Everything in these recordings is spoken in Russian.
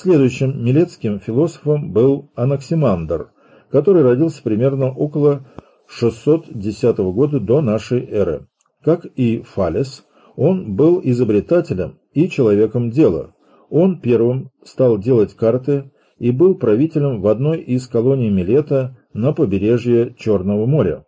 Следующим милетским философом был Анаксимандр, который родился примерно около 610 года до нашей эры. Как и Фалес, он был изобретателем и человеком дела. Он первым стал делать карты и был правителем в одной из колоний Милета на побережье Черного моря.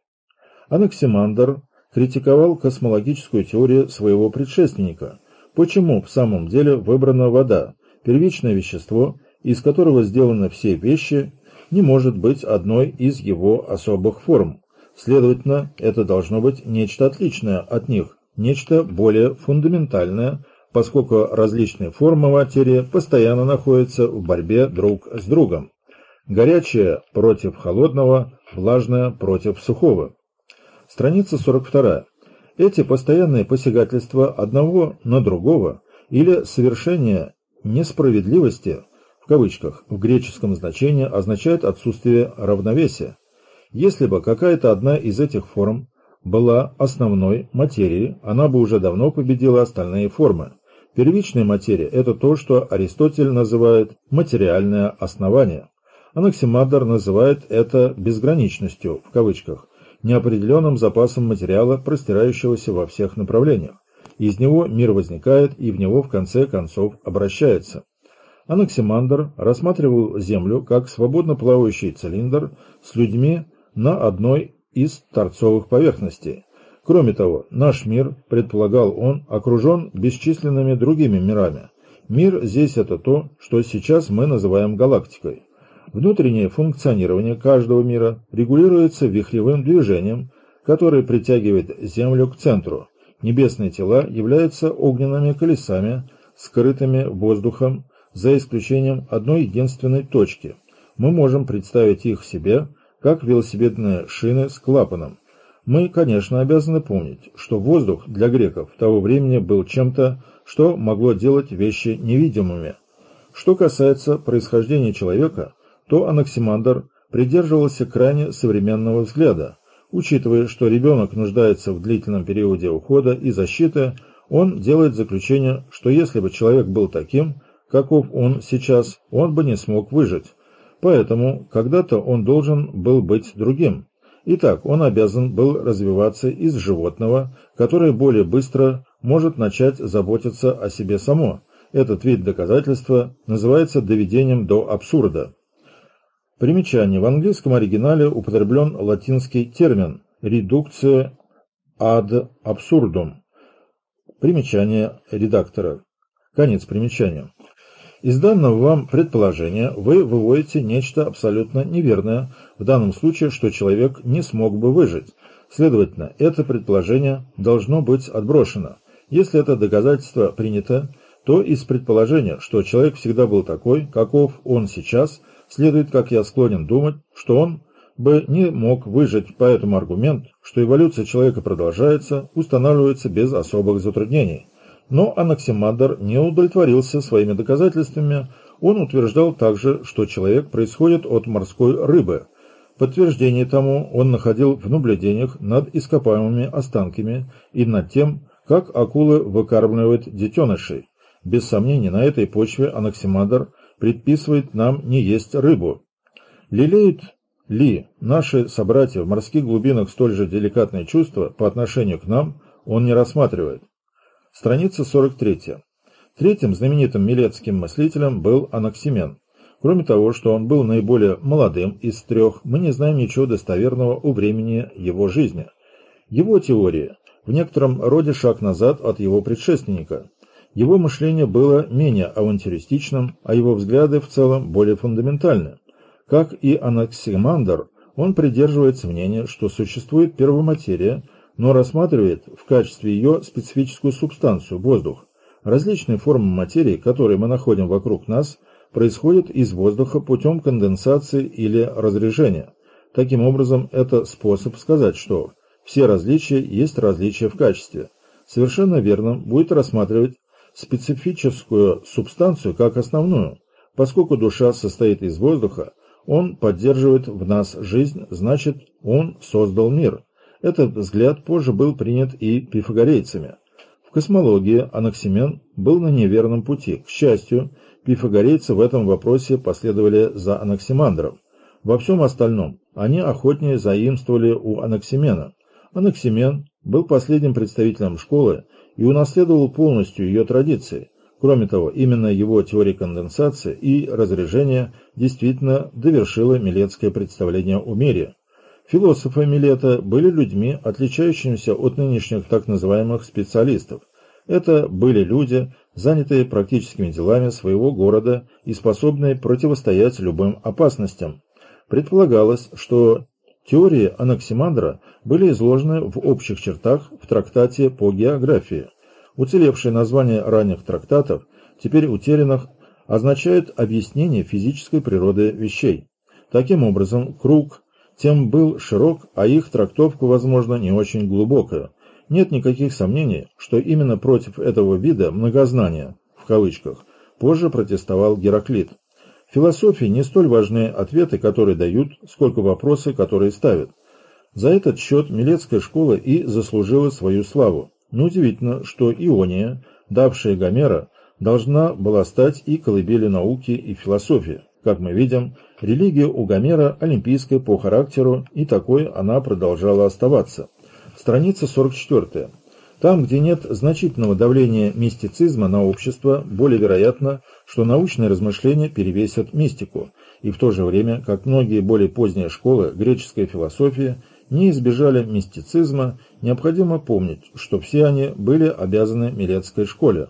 Анаксимандр критиковал космологическую теорию своего предшественника. Почему в самом деле выбрана вода, первичное вещество, из которого сделаны все вещи, не может быть одной из его особых форм. Следовательно, это должно быть нечто отличное от них, нечто более фундаментальное, поскольку различные формы материи постоянно находятся в борьбе друг с другом. Горячее против холодного, влажное против сухого. Страница 42. Эти постоянные посягательства одного на другого или совершение несправедливости в кавычках в греческом значении означает отсутствие равновесия. Если бы какая-то одна из этих форм была основной материей, она бы уже давно победила остальные формы. Первичная материя – это то, что Аристотель называет материальное основание. Анаксимандр называет это «безграничностью» в кавычках, неопределенным запасом материала, простирающегося во всех направлениях. Из него мир возникает и в него в конце концов обращается. Анаксимандр рассматривал Землю как свободно плавающий цилиндр с людьми на одной из торцовых поверхностей. Кроме того, наш мир, предполагал он, окружен бесчисленными другими мирами. Мир здесь это то, что сейчас мы называем галактикой. Внутреннее функционирование каждого мира регулируется вихревым движением, которое притягивает Землю к центру. Небесные тела являются огненными колесами, скрытыми воздухом, за исключением одной единственной точки. Мы можем представить их себе как велосипедные шины с клапаном. Мы, конечно, обязаны помнить, что воздух для греков того времени был чем-то, что могло делать вещи невидимыми. Что касается происхождения человека, то Анаксимандр придерживался крайне современного взгляда. Учитывая, что ребенок нуждается в длительном периоде ухода и защиты, он делает заключение, что если бы человек был таким, каков он сейчас, он бы не смог выжить. Поэтому когда-то он должен был быть другим. Итак, он обязан был развиваться из животного, которое более быстро может начать заботиться о себе само. Этот вид доказательства называется доведением до абсурда. Примечание. В английском оригинале употреблен латинский термин «редукция ad absurdum». Примечание редактора. Конец примечания. Из данного вам предположения вы выводите нечто абсолютно неверное, в данном случае, что человек не смог бы выжить. Следовательно, это предположение должно быть отброшено. Если это доказательство принято, то из предположения, что человек всегда был такой, каков он сейчас, следует, как я склонен думать, что он бы не мог выжить, поэтому аргумент, что эволюция человека продолжается, устанавливается без особых затруднений. Но Анаксимандр не удовлетворился своими доказательствами, он утверждал также, что человек происходит от морской рыбы. Подтверждение тому он находил в наблюдениях над ископаемыми останками и над тем, как акулы выкармливают детенышей. Без сомнений, на этой почве Анаксимандр предписывает нам не есть рыбу. Лелеют ли наши собратья в морских глубинах столь же деликатные чувства по отношению к нам, он не рассматривает. Страница 43. Третьим знаменитым милетским мыслителем был Анаксимен. Кроме того, что он был наиболее молодым из трех, мы не знаем ничего достоверного о времени его жизни. Его теория в некотором роде шаг назад от его предшественника. Его мышление было менее авантюристичным, а его взгляды в целом более фундаментальны. Как и Анаксимандр, он придерживается мнения, что существует первоматерия – но рассматривает в качестве ее специфическую субстанцию – воздух. Различные формы материи, которые мы находим вокруг нас, происходят из воздуха путем конденсации или разрежения. Таким образом, это способ сказать, что все различия есть различия в качестве. Совершенно верно будет рассматривать специфическую субстанцию как основную. Поскольку душа состоит из воздуха, он поддерживает в нас жизнь, значит, он создал мир. Этот взгляд позже был принят и пифагорейцами. В космологии Анаксимен был на неверном пути. К счастью, Пифагорейцы в этом вопросе последовали за Анаксимандром. Во всем остальном они охотнее заимствовали у Анаксимена. Анаксимен был последним представителем школы и унаследовал полностью ее традиции. Кроме того, именно его теория конденсации и разряжения действительно довершила Милетское представление о мире. Философы Милета были людьми, отличающимися от нынешних так называемых специалистов. Это были люди, занятые практическими делами своего города и способные противостоять любым опасностям. Предполагалось, что теории Анаксимандра были изложены в общих чертах в трактате по географии. Уцелевшие названия ранних трактатов, теперь утерянных, означают объяснение физической природы вещей. Таким образом, круг тем был широк, а их трактовка, возможно, не очень глубокая. Нет никаких сомнений, что именно против этого вида многознания, в кавычках, позже протестовал Гераклит. Философии не столь важны ответы, которые дают, сколько вопросы, которые ставят. За этот счет Милецкая школа и заслужила свою славу. Неудивительно, что Иония, давшая Гомера, должна была стать и колыбелью науки и философии. Как мы видим, религия у Гомера олимпийская по характеру, и такой она продолжала оставаться. Страница 44. Там, где нет значительного давления мистицизма на общество, более вероятно, что научные размышления перевесят мистику, и в то же время, как многие более поздние школы, греческая философия не избежали мистицизма, необходимо помнить, что все они были обязаны Милетской школе.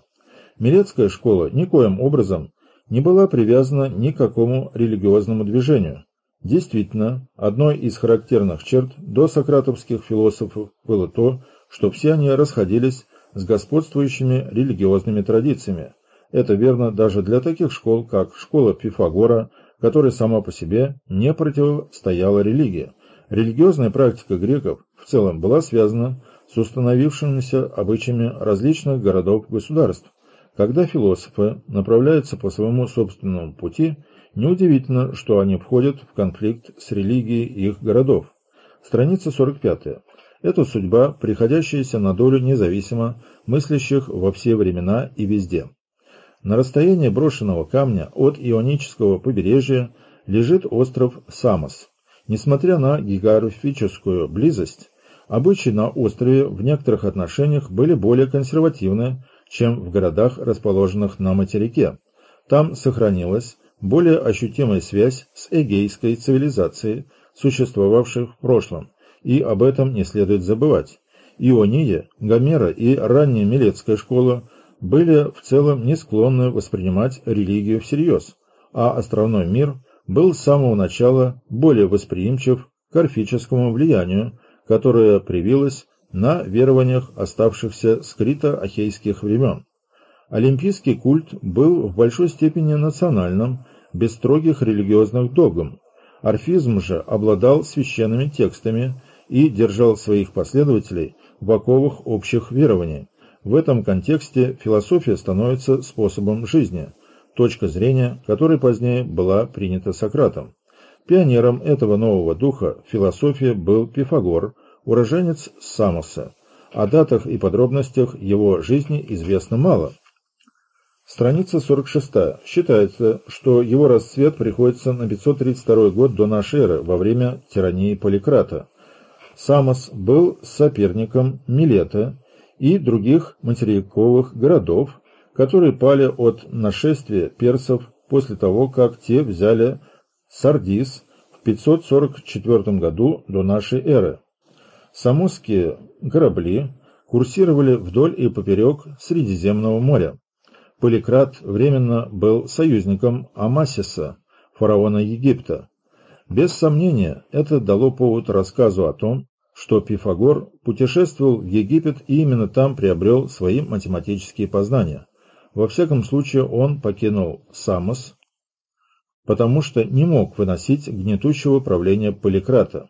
Милетская школа никоим образом не была привязана ни к какому религиозному движению. Действительно, одной из характерных черт досократовских философов было то, что все они расходились с господствующими религиозными традициями. Это верно даже для таких школ, как школа Пифагора, которая сама по себе не противостояла религии. Религиозная практика греков в целом была связана с установившимися обычаями различных городов-государств. Когда философы направляются по своему собственному пути, неудивительно, что они входят в конфликт с религией их городов. Страница 45. Это судьба, приходящаяся на долю независимо мыслящих во все времена и везде. На расстоянии брошенного камня от Ионического побережья лежит остров Самос. Несмотря на географическую близость, обычаи на острове в некоторых отношениях были более консервативны, чем в городах, расположенных на материке. Там сохранилась более ощутимая связь с эгейской цивилизацией, существовавшей в прошлом, и об этом не следует забывать. Иония, Гомера и ранняя Милетская школа были в целом не склонны воспринимать религию всерьез, а островной мир – был с самого начала более восприимчив к орфическому влиянию, которое привилось на верованиях оставшихся скрито ахейских времен. Олимпийский культ был в большой степени национальным, без строгих религиозных догм. Орфизм же обладал священными текстами и держал своих последователей в оковах общих верований. В этом контексте философия становится способом жизни – точка зрения, которая позднее была принята Сократом. Пионером этого нового духа философии был Пифагор, уроженец Самоса. О датах и подробностях его жизни известно мало. Страница 46. Считается, что его расцвет приходится на 532 год до нашей эры, во время тирании Поликрата. Самос был соперником Милета и других материковых городов, которые пали от нашествия персов после того, как те взяли Сардис в 544 году до нашей эры. Самосские корабли курсировали вдоль и поперек Средиземного моря. Поликрат временно был союзником Амасиса, фараона Египта. Без сомнения, это дало повод рассказу о том, что Пифагор путешествовал в Египет и именно там приобрел свои математические познания. Во всяком случае, он покинул Самос, потому что не мог выносить гнетущего правления Поликрата.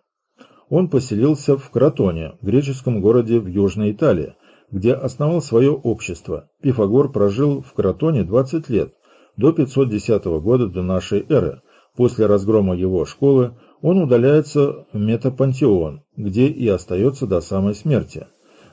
Он поселился в Кротоне, греческом городе в Южной Италии, где основал свое общество. Пифагор прожил в Кротоне 20 лет, до 510 года до нашей эры. После разгрома его школы он удаляется в Метапантеон, где и остается до самой смерти.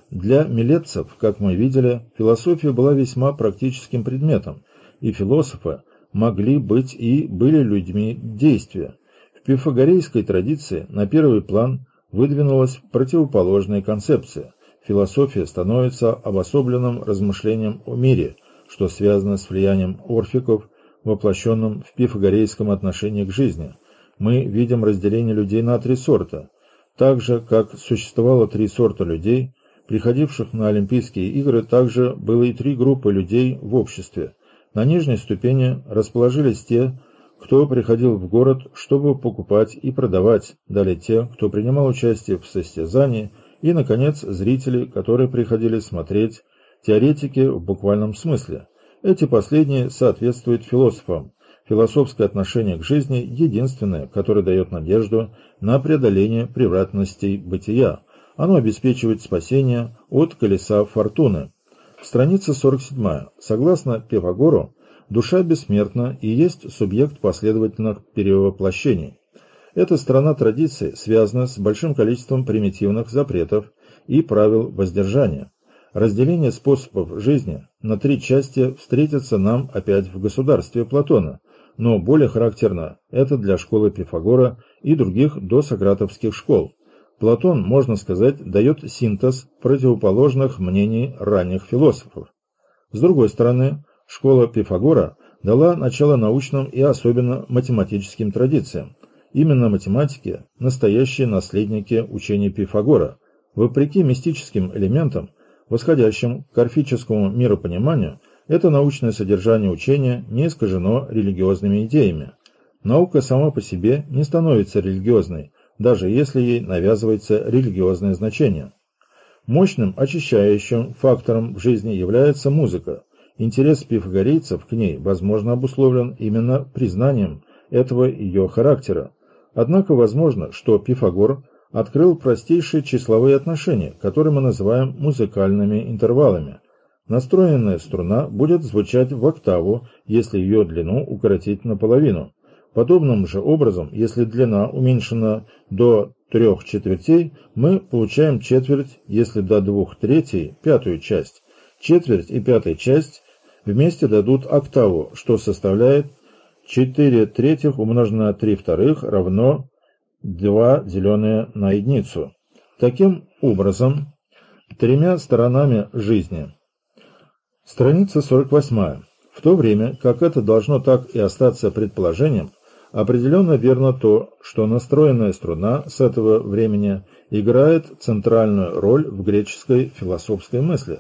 Для милетцев, как мы видели, философия была весьма практическим предметом, и философы могли быть и были людьми действия. В пифагорейской традиции на первый план выдвинулась противоположная концепция. Философия становится обособленным размышлением о мире, что связано с влиянием орфиков, воплощенным в пифагорейском отношении к жизни. Мы видим разделение людей на три сорта. Так же, как существовало три сорта людей, приходивших на Олимпийские игры, также было и три группы людей в обществе. На нижней ступени расположились те, кто приходил в город, чтобы покупать и продавать, далее те, кто принимал участие в состязании, и, наконец, зрители, которые приходили смотреть, теоретики в буквальном смысле. Эти последние соответствуют философам. Философское отношение к жизни единственное, которое дает надежду на преодоление превратностей бытия. Оно обеспечивает спасение от колеса фортуны. Страница 47. Согласно Пифагору, душа бессмертна и есть субъект последовательных перевоплощений. Эта страна традиции связана с большим количеством примитивных запретов и правил воздержания. Разделение способов жизни на три части встретится нам опять в государстве Платона, но более характерно это для школы Пифагора и других досократовских школ. Платон, можно сказать, дает синтез противоположных мнений ранних философов. С другой стороны, школа Пифагора дала начало научным и особенно математическим традициям. Именно математики – настоящие наследники учения Пифагора. Вопреки мистическим элементам, восходящим к орфическому миропониманию, это научное содержание учения не искажено религиозными идеями. Наука сама по себе не становится религиозной, даже если ей навязывается религиозное значение. Мощным очищающим фактором в жизни является музыка. Интерес пифагорейцев к ней, возможно, обусловлен именно признанием этого ее характера. Однако возможно, что Пифагор открыл простейшие числовые отношения, которые мы называем музыкальными интервалами. Настроенная струна будет звучать в октаву, если ее длину укоротить наполовину. Подобным же образом, если длина уменьшена до трех четвертей, мы получаем четверть, если до двух третей – пятую часть. Четверть и пятая часть вместе дадут октаву, что составляет 4 третьих умноженное на 3 вторых равно 2 деленное на единицу. Таким образом, тремя сторонами жизни. Страница 48. В то время, как это должно так и остаться предположением, Определенно верно то, что настроенная струна с этого времени играет центральную роль в греческой философской мысли.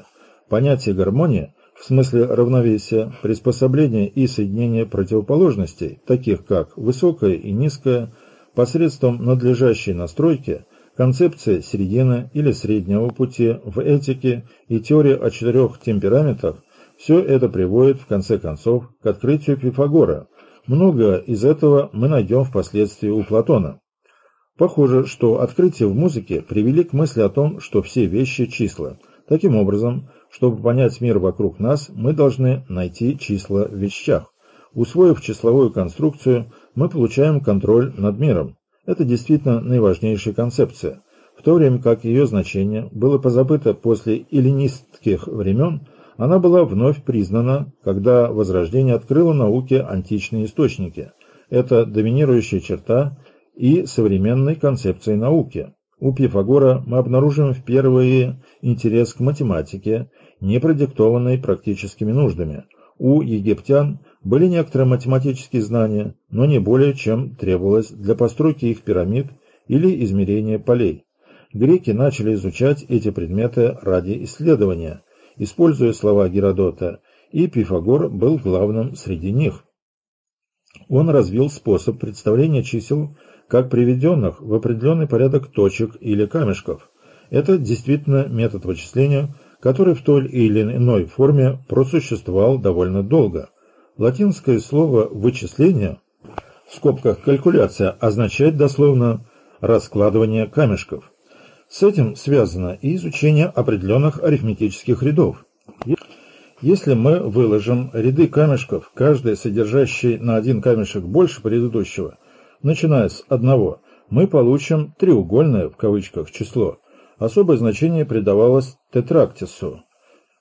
Понятие гармонии в смысле равновесия, приспособления и соединения противоположностей, таких как высокое и низкое, посредством надлежащей настройки, концепция середины или среднего пути в этике и теория о четырех темпераментах, все это приводит в конце концов к открытию Пифагора – много из этого мы найдем впоследствии у Платона. Похоже, что открытия в музыке привели к мысли о том, что все вещи – числа. Таким образом, чтобы понять мир вокруг нас, мы должны найти числа в вещах. Усвоив числовую конструкцию, мы получаем контроль над миром. Это действительно наиважнейшая концепция. В то время как ее значение было позабыто после эллинистских времен – она была вновь признана, когда Возрождение открыло науке античные источники. Это доминирующая черта и современной концепции науки. У Пифагора мы обнаружим впервые интерес к математике, не продиктованный практическими нуждами. У египтян были некоторые математические знания, но не более, чем требовалось для постройки их пирамид или измерения полей. Греки начали изучать эти предметы ради исследования – используя слова Геродота, и Пифагор был главным среди них. Он развил способ представления чисел как приведенных в определенный порядок точек или камешков. Это действительно метод вычисления, который в той или иной форме просуществовал довольно долго. Латинское слово «вычисление» в скобках «калькуляция» означает дословно «раскладывание камешков». С этим связано и изучение определенных арифметических рядов. Если мы выложим ряды камешков, каждый содержащий на один камешек больше предыдущего, начиная с одного, мы получим треугольное в кавычках число. Особое значение придавалось тетрактису,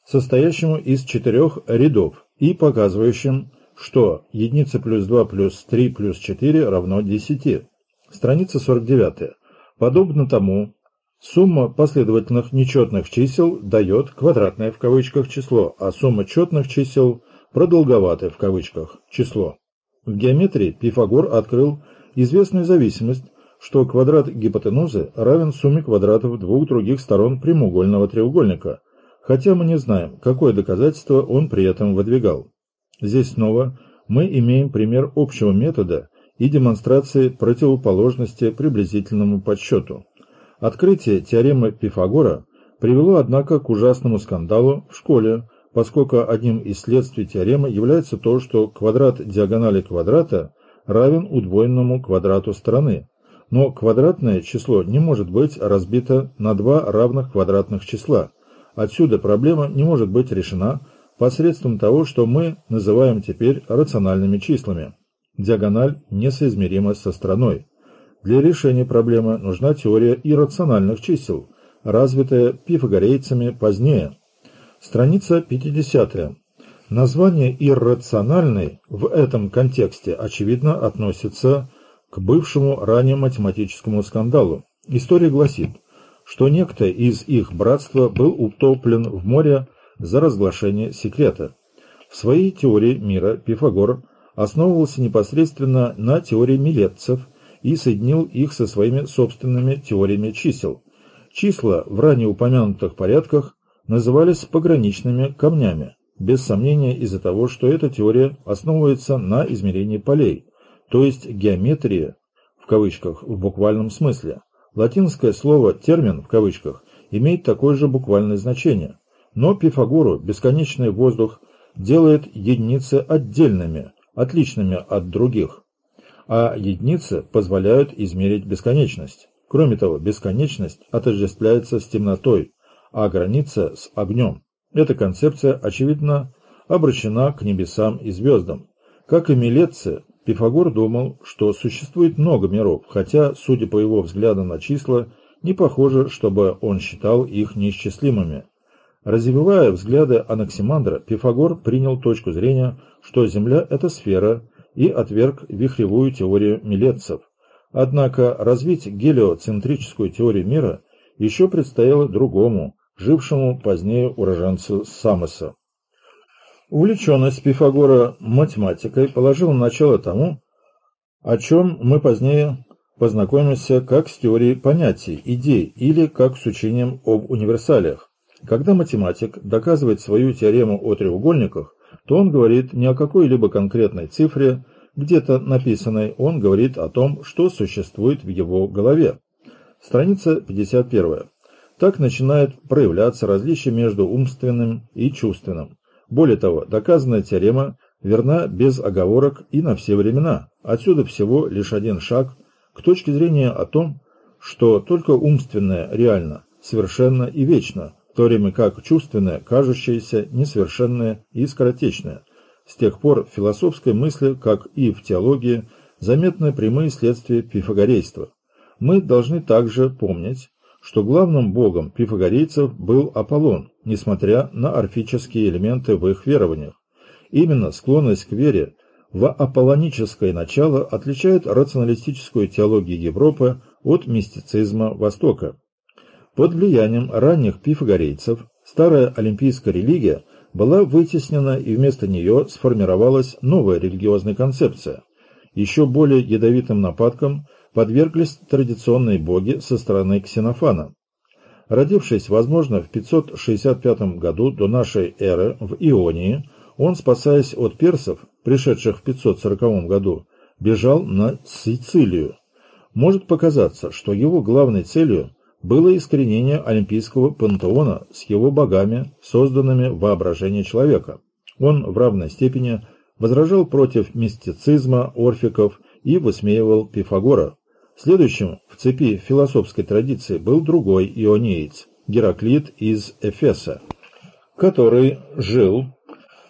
состоящему из четырех рядов и показывающим что единица плюс 2 плюс 3 плюс 4 равно 10. Страница 49. Подобно тому, сумма последовательных нечетных чисел дает квадратное в кавычках число, а сумма четных чисел – продолговатое в кавычках число. В геометрии Пифагор открыл известную зависимость, что квадрат гипотенузы равен сумме квадратов двух других сторон прямоугольного треугольника, хотя мы не знаем, какое доказательство он при этом выдвигал. Здесь снова мы имеем пример общего метода и демонстрации противоположности приблизительному подсчету. Открытие теоремы Пифагора привело, однако, к ужасному скандалу в школе, поскольку одним из следствий теоремы является то, что квадрат диагонали квадрата равен удвоенному квадрату стороны, но квадратное число не может быть разбито на два равных квадратных числа. Отсюда проблема не может быть решена посредством того, что мы называем теперь рациональными числами. Диагональ несоизмерима со стороной. Для решения проблемы нужна теория иррациональных чисел, развитая пифагорейцами позднее. Страница 50. Название «иррациональный» в этом контексте, очевидно, относится к бывшему ранее математическому скандалу. История гласит, что некто из их братства был утоплен в море за разглашение секрета. В своей теории мира Пифагор основывался непосредственно на теории милетцев и соединил их со своими собственными теориями чисел. Числа в ранее упомянутых порядках назывались пограничными камнями, без сомнения из-за того, что эта теория основывается на измерении полей, то есть геометрия в кавычках в буквальном смысле. Латинское слово «термин» в кавычках имеет такое же буквальное значение. Но Пифагору бесконечный воздух делает единицы отдельными, отличными от других, а единицы позволяют измерить бесконечность. Кроме того, бесконечность отождествляется с темнотой, а граница с огнем. Эта концепция, очевидно, обращена к небесам и звездам. Как и милетцы, Пифагор думал, что существует много миров, хотя, судя по его взглядам на числа, не похоже, чтобы он считал их неисчислимыми. Развивая взгляды Анаксимандра, Пифагор принял точку зрения, что Земля – это сфера, и отверг вихревую теорию милетцев. Однако развить гелиоцентрическую теорию мира еще предстояло другому, жившему позднее уроженцу Самоса. Увлеченность Пифагора математикой положила начало тому, о чем мы позднее познакомимся как с теорией понятий, идей или как с учением об универсалиях. Когда математик доказывает свою теорему о треугольниках, то он говорит не о какой-либо конкретной цифре, где-то написанной, он говорит о том, что существует в его голове. Страница 51. Так начинает проявляться различие между умственным и чувственным. Более того, доказанная теорема верна без оговорок и на все времена. Отсюда всего лишь один шаг к точке зрения о том, что только умственное реально, совершенно и вечно, в то время как чувственное, кажущееся, несовершенное и скоротечное. С тех пор в философской мысли, как и в теологии, заметны прямые следствия пифагорейства. Мы должны также помнить, что главным богом пифагорейцев был Аполлон, несмотря на орфические элементы в их верованиях. Именно склонность к вере в аполлоническое начало отличает рационалистическую теологию Европы от мистицизма Востока. Под влиянием ранних пифагорейцев старая олимпийская религия была вытеснена и вместо нее сформировалась новая религиозная концепция. Еще более ядовитым нападкам подверглись традиционные боги со стороны Ксенофана. Родившись, возможно, в 565 году до нашей эры в Ионии, он, спасаясь от персов, пришедших в 540 году, бежал на Сицилию. Может показаться, что его главной целью было искоренение олимпийского пантеона с его богами, созданными в воображении человека. Он в равной степени возражал против мистицизма орфиков и высмеивал Пифагора. Следующим в цепи философской традиции был другой ионеец, Гераклит из Эфеса, который жил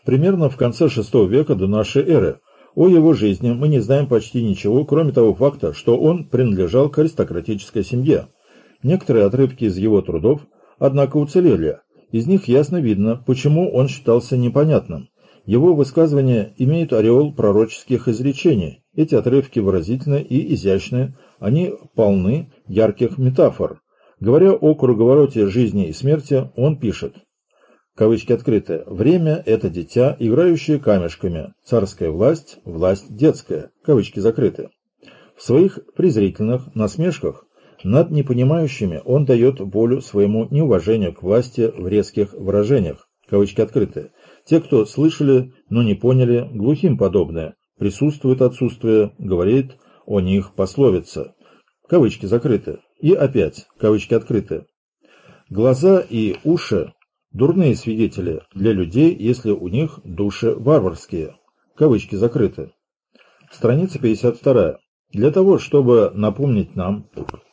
примерно в конце VI века до нашей эры. О его жизни мы не знаем почти ничего, кроме того факта, что он принадлежал к аристократической семье. Некоторые отрывки из его трудов, однако, уцелели. Из них ясно видно, почему он считался непонятным. Его высказывания имеют ореол пророческих изречений. Эти отрывки выразительны и изящны, они полны ярких метафор. Говоря о круговороте жизни и смерти, он пишет, кавычки открыты, «Время – это дитя, играющее камешками, царская власть – власть детская», кавычки закрыты. В своих презрительных насмешках над непонимающими он дает волю своему неуважению к власти в резких выражениях, кавычки открыты. Те, кто слышали, но не поняли, глухим подобное, присутствует отсутствие, говорит о них пословица. Кавычки закрыты. И опять, кавычки открыты. Глаза и уши – дурные свидетели для людей, если у них души варварские. Кавычки закрыты. Страница 52. Для того, чтобы напомнить нам,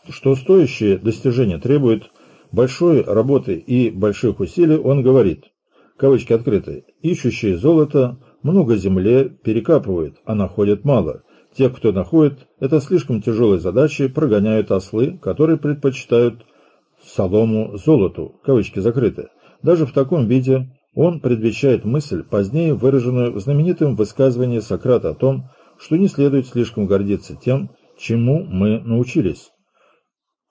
что стоящее достижение требует большой работы и больших усилий, он говорит, кавычки открыты, ищущие золото много земле перекапывают, а находят мало. Те, кто находит, это слишком тяжелые задачи, прогоняют ослы, которые предпочитают солому золоту, кавычки закрыты. Даже в таком виде он предвещает мысль, позднее выраженную в знаменитом высказывании Сократа о том, что не следует слишком гордиться тем, чему мы научились.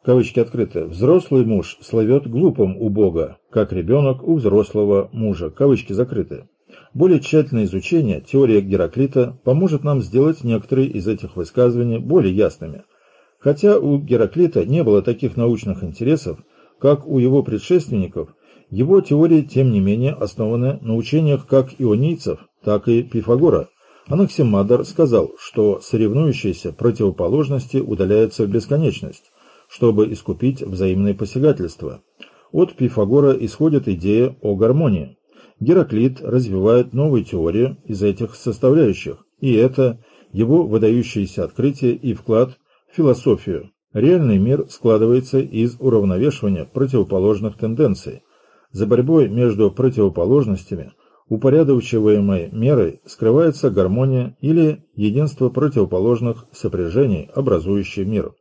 Кавычки открыты. Взрослый муж славет глупым у Бога, как ребенок у взрослого мужа. Кавычки закрыты. Более тщательное изучение теории Гераклита поможет нам сделать некоторые из этих высказываний более ясными. Хотя у Гераклита не было таких научных интересов, как у его предшественников, его теории, тем не менее, основаны на учениях как ионийцев, так и Пифагора. Анаксимандр сказал, что соревнующиеся противоположности удаляются в бесконечность, чтобы искупить взаимные посягательства. От Пифагора исходит идея о гармонии. Гераклит развивает новую теорию из этих составляющих, и это его выдающееся открытие и вклад в философию. Реальный мир складывается из уравновешивания противоположных тенденций. За борьбой между противоположностями – упорядочиваемой мерой скрывается гармония или единство противоположных сопряжений, образующие мир.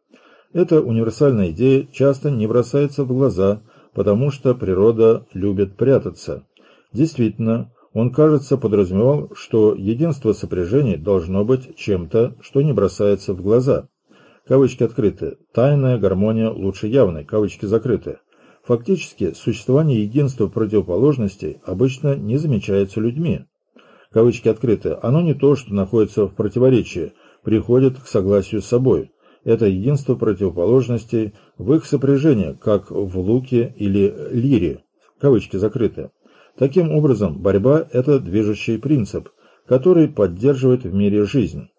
Эта универсальная идея часто не бросается в глаза, потому что природа любит прятаться. Действительно, он, кажется, подразумевал, что единство сопряжений должно быть чем-то, что не бросается в глаза. Кавычки открыты. Тайная гармония лучше явной. Кавычки закрыты. Фактически, существование единства противоположностей обычно не замечается людьми. Кавычки открыты. Оно не то, что находится в противоречии, приходит к согласию с собой. Это единство противоположностей в их сопряжении, как в луке или лире. Кавычки закрыты. Таким образом, борьба – это движущий принцип, который поддерживает в мире жизнь.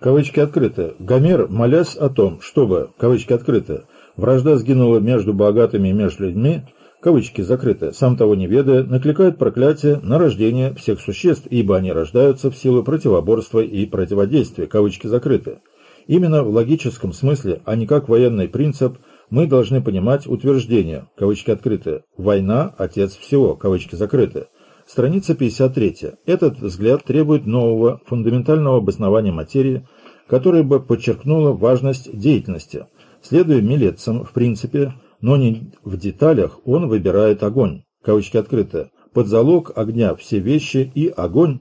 Кавычки открыты. Гомер, молясь о том, чтобы, кавычки открыты, Вражда сгинула между богатыми и между людьми, кавычки закрыты, сам того не ведая, накликает проклятие на рождение всех существ, ибо они рождаются в силу противоборства и противодействия, кавычки закрыты. Именно в логическом смысле, а не как военный принцип, мы должны понимать утверждение, кавычки открыты, «война – отец всего», кавычки закрыты. Страница 53. Этот взгляд требует нового, фундаментального обоснования материи, которое бы подчеркнуло важность деятельности – Следуя милецам в принципе, но не в деталях, он выбирает огонь, кавычки открыты, под залог огня все вещи и огонь,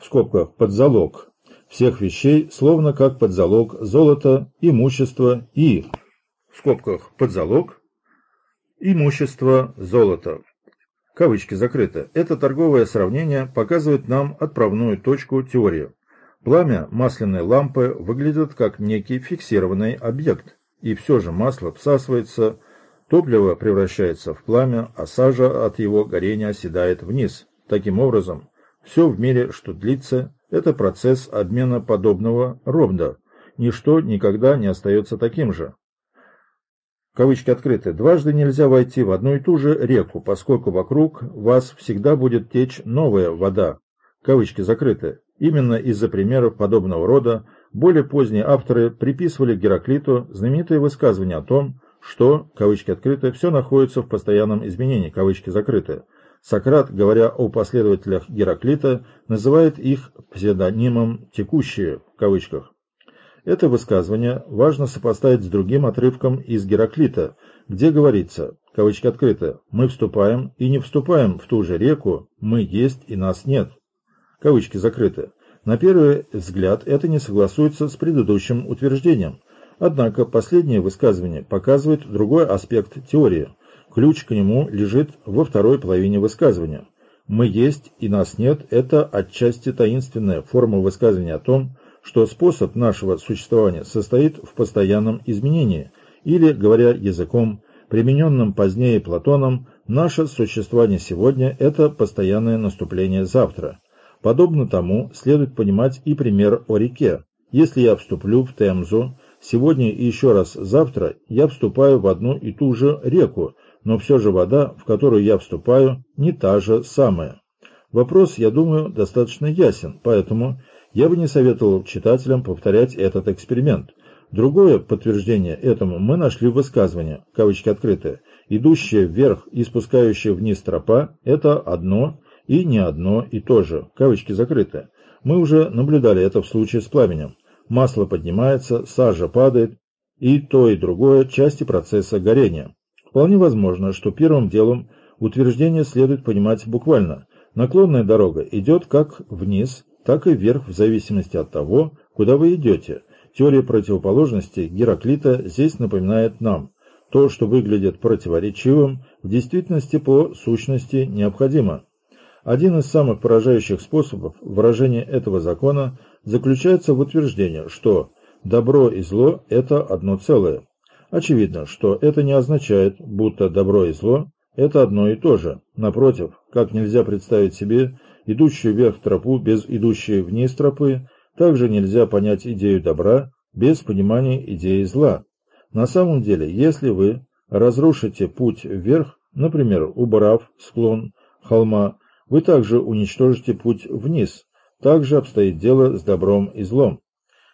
в скобках, под залог всех вещей, словно как под залог золота, имущества и, в скобках, под залог имущество золота. Кавычки закрыты. Это торговое сравнение показывает нам отправную точку теории. Пламя масляной лампы выглядит как некий фиксированный объект, и все же масло всасывается, топливо превращается в пламя, а сажа от его горения оседает вниз. Таким образом, все в мире, что длится, это процесс обмена подобного рода. Ничто никогда не остается таким же. Кавычки открыты. Дважды нельзя войти в одну и ту же реку, поскольку вокруг вас всегда будет течь новая вода. Кавычки закрыты. Именно из-за примеров подобного рода более поздние авторы приписывали Гераклиту знаменитое высказывание о том, что, кавычки открыты, все находится в постоянном изменении, кавычки закрыты. Сократ, говоря о последователях Гераклита, называет их псевдонимом «текущие», в кавычках. Это высказывание важно сопоставить с другим отрывком из Гераклита, где говорится, кавычки открыты, «Мы вступаем и не вступаем в ту же реку, мы есть и нас нет». кавычки закрыты. На первый взгляд это не согласуется с предыдущим утверждением. Однако последнее высказывание показывает другой аспект теории. Ключ к нему лежит во второй половине высказывания. «Мы есть и нас нет» – это отчасти таинственная форма высказывания о том, что способ нашего существования состоит в постоянном изменении, или, говоря языком, примененным позднее Платоном, наше существование сегодня – это постоянное наступление завтра. Подобно тому следует понимать и пример о реке. Если я вступлю в Темзу, сегодня и еще раз завтра я вступаю в одну и ту же реку, но все же вода, в которую я вступаю, не та же самая. Вопрос, я думаю, достаточно ясен, поэтому я бы не советовал читателям повторять этот эксперимент. Другое подтверждение этому мы нашли в высказывании, кавычки открытые, идущая вверх и спускающая вниз тропа – это одно и не одно и то же, кавычки закрыты. Мы уже наблюдали это в случае с пламенем. Масло поднимается, сажа падает, и то и другое – части процесса горения. Вполне возможно, что первым делом утверждение следует понимать буквально. Наклонная дорога идет как вниз, так и вверх в зависимости от того, куда вы идете. Теория противоположности Гераклита здесь напоминает нам. То, что выглядит противоречивым, в действительности по сущности необходимо. Один из самых поражающих способов выражения этого закона заключается в утверждении, что добро и зло – это одно целое. Очевидно, что это не означает, будто добро и зло – это одно и то же. Напротив, как нельзя представить себе идущую вверх тропу без идущей вниз тропы, также нельзя понять идею добра без понимания идеи зла. На самом деле, если вы разрушите путь вверх, например, убрав склон холма, вы также уничтожите путь вниз. Также обстоит дело с добром и злом.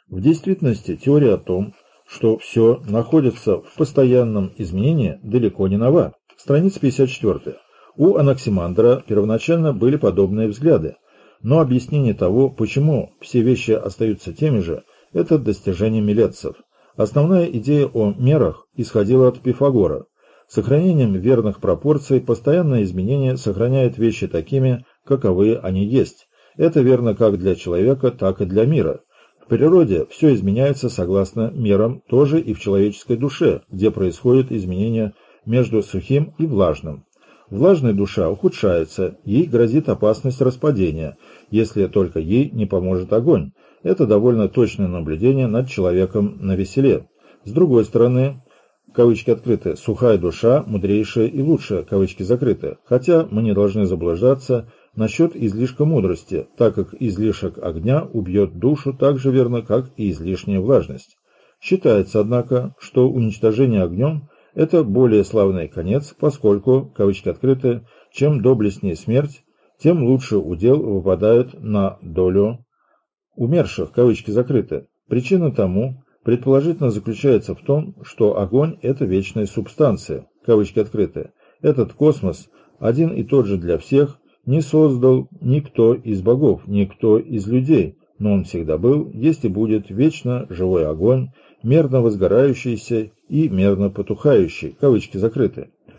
В действительности теория о том, что все находится в постоянном изменении, далеко не нова. Страница 54. У Анаксимандра первоначально были подобные взгляды, но объяснение того, почему все вещи остаются теми же, это достижение милетцев. Основная идея о мерах исходила от Пифагора. Сохранением верных пропорций постоянное изменение сохраняет вещи такими, каковы они есть. Это верно как для человека, так и для мира. В природе все изменяется согласно мерам, тоже и в человеческой душе, где происходит изменение между сухим и влажным. Влажная душа ухудшается, ей грозит опасность распадения, если только ей не поможет огонь. Это довольно точное наблюдение над человеком на веселе. С другой стороны, кавычки открыты, сухая душа, мудрейшая и лучшая, кавычки закрыты. Хотя мы не должны заблуждаться, насчет излишка мудрости, так как излишек огня убьет душу так же верно, как и излишняя влажность. Считается, однако, что уничтожение огнем – это более славный конец, поскольку, кавычки открыты, чем доблестнее смерть, тем лучше удел выпадает на долю умерших, кавычки закрыты. Причина тому, предположительно, заключается в том, что огонь – это вечная субстанция, кавычки открыты. Этот космос один и тот же для всех, не создал никто из богов, никто из людей, но он всегда был, есть и будет вечно живой огонь, мерно возгорающийся и мерно потухающий, кавычки закрыты.